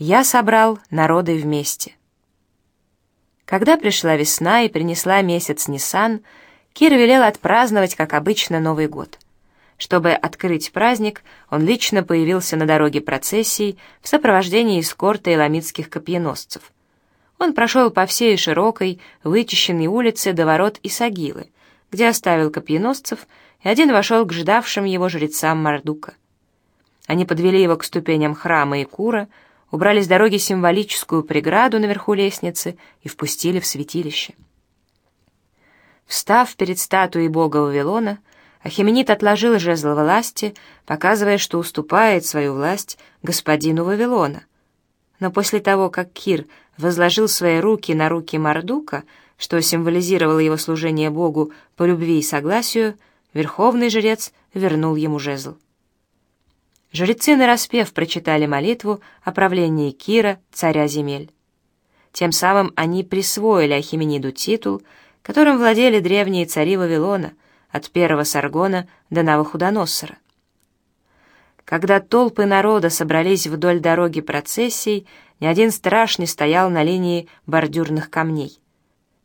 Я собрал народы вместе. Когда пришла весна и принесла месяц Нисан, Кир велел отпраздновать, как обычно, Новый год. Чтобы открыть праздник, он лично появился на дороге процессий в сопровождении эскорта иламитских копьеносцев. Он прошел по всей широкой, вычищенной улице до ворот Исагилы, где оставил копьеносцев, и один вошел к ждавшим его жрецам Мардука. Они подвели его к ступеням храма и кура, убрали с дороги символическую преграду наверху лестницы и впустили в святилище. Встав перед статуей бога Вавилона, Ахименит отложил жезл власти, показывая, что уступает свою власть господину Вавилона. Но после того, как Кир возложил свои руки на руки Мардука, что символизировало его служение Богу по любви и согласию, верховный жрец вернул ему жезл. Жрецы нараспев прочитали молитву о правлении Кира, царя земель. Тем самым они присвоили Ахимениду титул, которым владели древние цари Вавилона, от первого Саргона до Навуходоносора. Когда толпы народа собрались вдоль дороги процессий, ни один страж не стоял на линии бордюрных камней.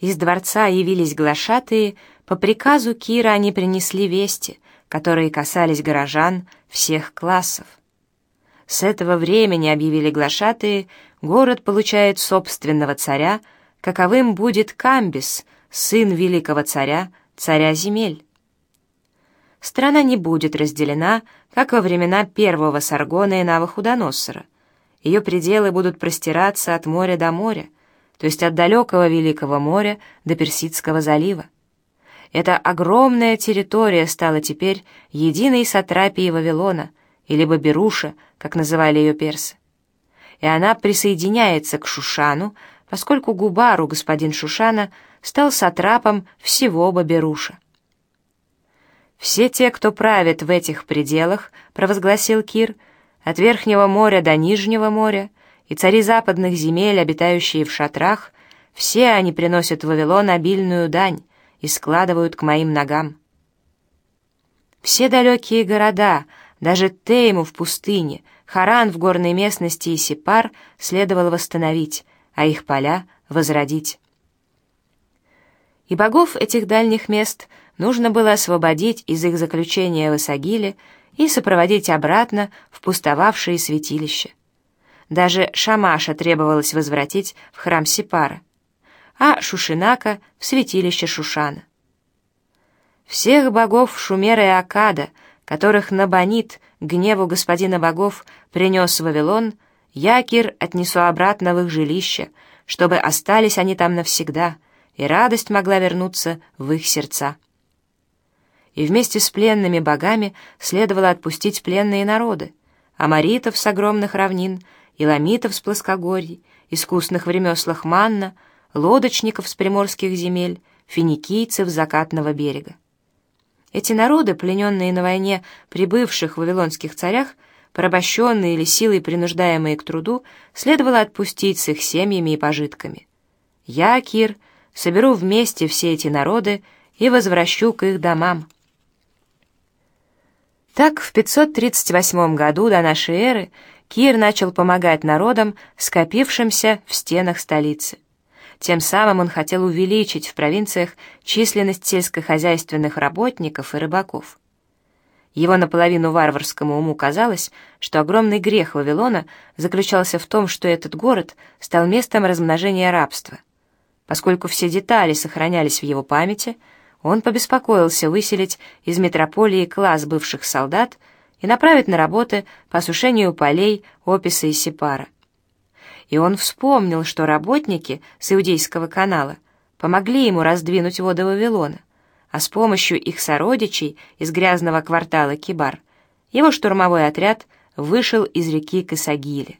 Из дворца явились глашатые, по приказу Кира они принесли вести, которые касались горожан всех классов. С этого времени, объявили глашатые, город получает собственного царя, каковым будет Камбис, сын великого царя, царя земель. Страна не будет разделена, как во времена первого Саргона и Навуходоносора. Ее пределы будут простираться от моря до моря, то есть от далекого Великого моря до Персидского залива. Эта огромная территория стала теперь единой сатрапией Вавилона, или Баберуша, как называли ее персы. И она присоединяется к Шушану, поскольку Губару, господин Шушана, стал сатрапом всего Баберуша. «Все те, кто правит в этих пределах», — провозгласил Кир, «от Верхнего моря до Нижнего моря, и цари западных земель, обитающие в шатрах, все они приносят в Вавилон обильную дань, и складывают к моим ногам. Все далекие города, даже Тейму в пустыне, Харан в горной местности и Сипар следовало восстановить, а их поля — возродить. И богов этих дальних мест нужно было освободить из их заключения в Исагиле и сопроводить обратно в пустовавшие святилища. Даже Шамаша требовалось возвратить в храм Сипара а Шушинака — в святилище Шушана. Всех богов Шумера и Акада, которых Набонит, гневу господина богов, принес Вавилон, Якир отнесу обратно в их жилище, чтобы остались они там навсегда, и радость могла вернуться в их сердца. И вместе с пленными богами следовало отпустить пленные народы, амаритов с огромных равнин, иламитов с плоскогорий, искусных в ремеслах манна — лодочников с приморских земель, финикийцев закатного берега. Эти народы, плененные на войне прибывших вавилонских царях, порабощенные или силой принуждаемые к труду, следовало отпустить с их семьями и пожитками. Я, Кир, соберу вместе все эти народы и возвращу к их домам. Так, в 538 году до нашей эры Кир начал помогать народам, скопившимся в стенах столицы. Тем самым он хотел увеличить в провинциях численность сельскохозяйственных работников и рыбаков. Его наполовину варварскому уму казалось, что огромный грех Вавилона заключался в том, что этот город стал местом размножения рабства. Поскольку все детали сохранялись в его памяти, он побеспокоился выселить из метрополии класс бывших солдат и направить на работы по осушению полей, описа и сепара и он вспомнил, что работники с Иудейского канала помогли ему раздвинуть воды Вавилона, а с помощью их сородичей из грязного квартала Кибар его штурмовой отряд вышел из реки Касагили.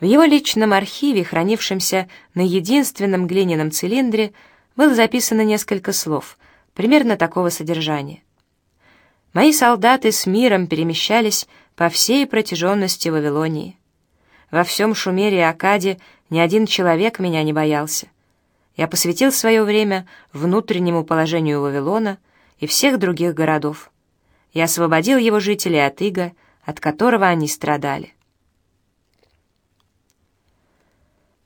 В его личном архиве, хранившемся на единственном глиняном цилиндре, было записано несколько слов, примерно такого содержания. «Мои солдаты с миром перемещались по всей протяженности Вавилонии. Во всем Шумере и Акаде ни один человек меня не боялся. Я посвятил свое время внутреннему положению Вавилона и всех других городов. Я освободил его жителей от ига, от которого они страдали.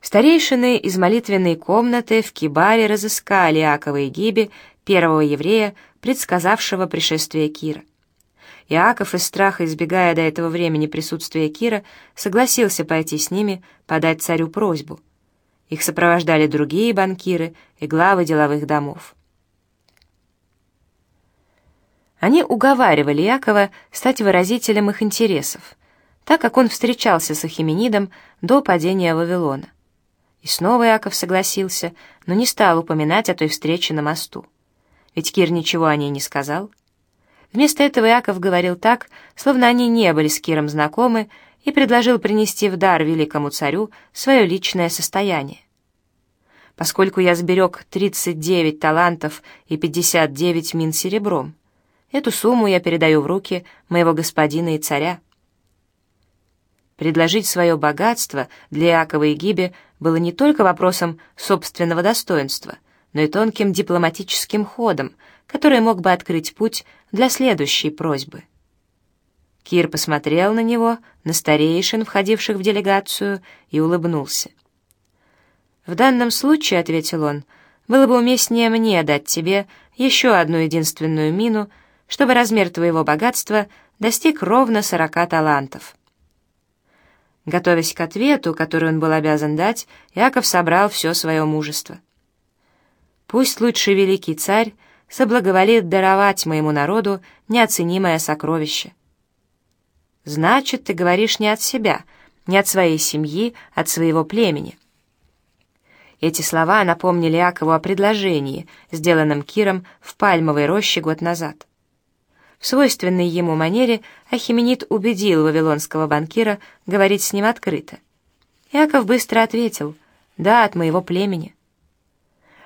Старейшины из молитвенной комнаты в Кибаре разыскали Иакова и Гиби, первого еврея, предсказавшего пришествие Кира. Иаков из страха, избегая до этого времени присутствия Кира, согласился пойти с ними подать царю просьбу. Их сопровождали другие банкиры и главы деловых домов. Они уговаривали Якова стать выразителем их интересов, так как он встречался с Ахименидом до падения Вавилона. И снова Яков согласился, но не стал упоминать о той встрече на мосту. Ведь Кир ничего о ней не сказал. Вместо этого Яков говорил так, словно они не были с Киром знакомы, и предложил принести в дар великому царю свое личное состояние. Поскольку я сберег 39 талантов и 59 мин серебром, Эту сумму я передаю в руки моего господина и царя. Предложить свое богатство для Иакова и Гиби было не только вопросом собственного достоинства, но и тонким дипломатическим ходом, который мог бы открыть путь для следующей просьбы. Кир посмотрел на него, на старейшин, входивших в делегацию, и улыбнулся. «В данном случае, — ответил он, — было бы уместнее мне дать тебе еще одну единственную мину — чтобы размер твоего богатства достиг ровно сорока талантов. Готовясь к ответу, который он был обязан дать, Яков собрал все свое мужество. «Пусть лучший великий царь соблаговолит даровать моему народу неоценимое сокровище». «Значит, ты говоришь не от себя, не от своей семьи, от своего племени». Эти слова напомнили Якову о предложении, сделанном Киром в пальмовой роще год назад. В свойственной ему манере Ахименид убедил вавилонского банкира говорить с ним открыто. Яков быстро ответил «Да, от моего племени».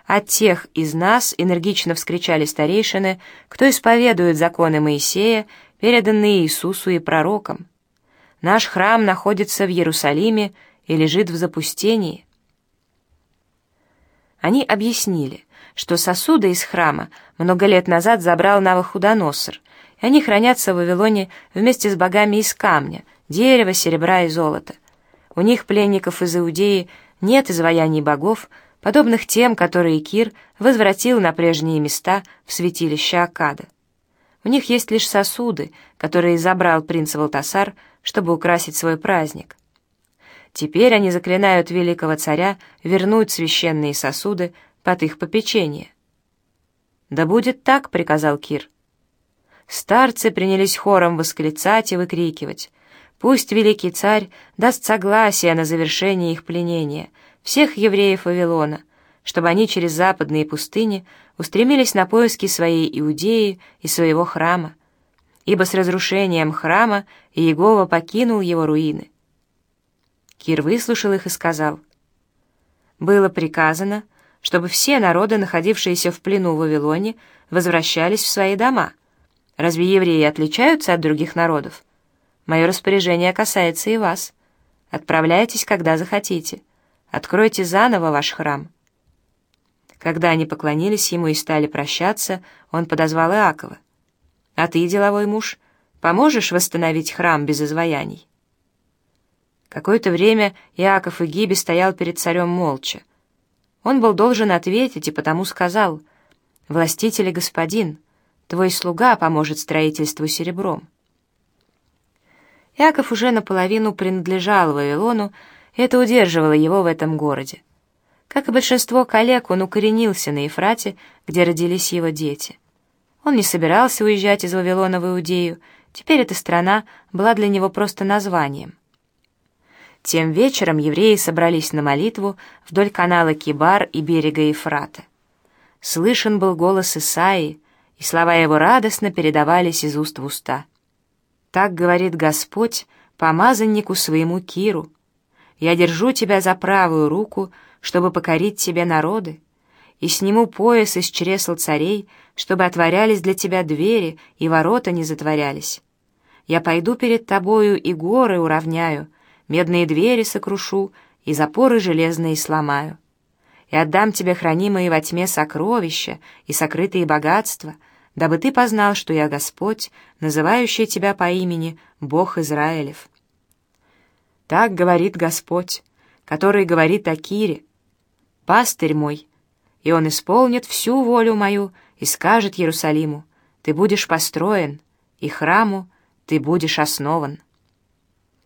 От тех из нас энергично вскричали старейшины, кто исповедует законы Моисея, переданные Иисусу и пророкам. Наш храм находится в Иерусалиме и лежит в запустении. Они объяснили, что сосуды из храма много лет назад забрал Навуходоносор, и они хранятся в Вавилоне вместе с богами из камня, дерева, серебра и золота. У них, пленников из Иудеи, нет изваяний богов, подобных тем, которые Кир возвратил на прежние места в святилище Акада. У них есть лишь сосуды, которые забрал принц Валтасар, чтобы украсить свой праздник. Теперь они заклинают великого царя вернуть священные сосуды под их попечение. «Да будет так», — приказал Кир. Старцы принялись хором восклицать и выкрикивать. Пусть великий царь даст согласие на завершение их пленения, всех евреев Вавилона, чтобы они через западные пустыни устремились на поиски своей Иудеи и своего храма, ибо с разрушением храма Иегова покинул его руины. Кир выслушал их и сказал, «Было приказано, чтобы все народы, находившиеся в плену в Вавилоне, возвращались в свои дома, Разве евреи отличаются от других народов? Мое распоряжение касается и вас. Отправляйтесь, когда захотите. Откройте заново ваш храм». Когда они поклонились ему и стали прощаться, он подозвал Иакова. «А ты, деловой муж, поможешь восстановить храм без изваяний?» Какое-то время Иаков и Гиби стоял перед царем молча. Он был должен ответить и потому сказал, «Властитель и господин, Твой слуга поможет строительству серебром». Яков уже наполовину принадлежал Вавилону, это удерживало его в этом городе. Как и большинство коллег, он укоренился на Ефрате, где родились его дети. Он не собирался уезжать из Вавилона в Иудею, теперь эта страна была для него просто названием. Тем вечером евреи собрались на молитву вдоль канала Кибар и берега Ефрата. Слышен был голос Исаии, и слова его радостно передавались из уст в уста. «Так говорит Господь помазаннику своему Киру. Я держу тебя за правую руку, чтобы покорить тебе народы, и сниму пояс из чресл царей, чтобы отворялись для тебя двери, и ворота не затворялись. Я пойду перед тобою и горы уравняю, медные двери сокрушу, и запоры железные сломаю. И отдам тебе хранимые во тьме сокровища и сокрытые богатства — дабы ты познал, что я Господь, называющий тебя по имени Бог Израилев. Так говорит Господь, который говорит о Кире, пастырь мой, и он исполнит всю волю мою и скажет Иерусалиму, ты будешь построен, и храму ты будешь основан.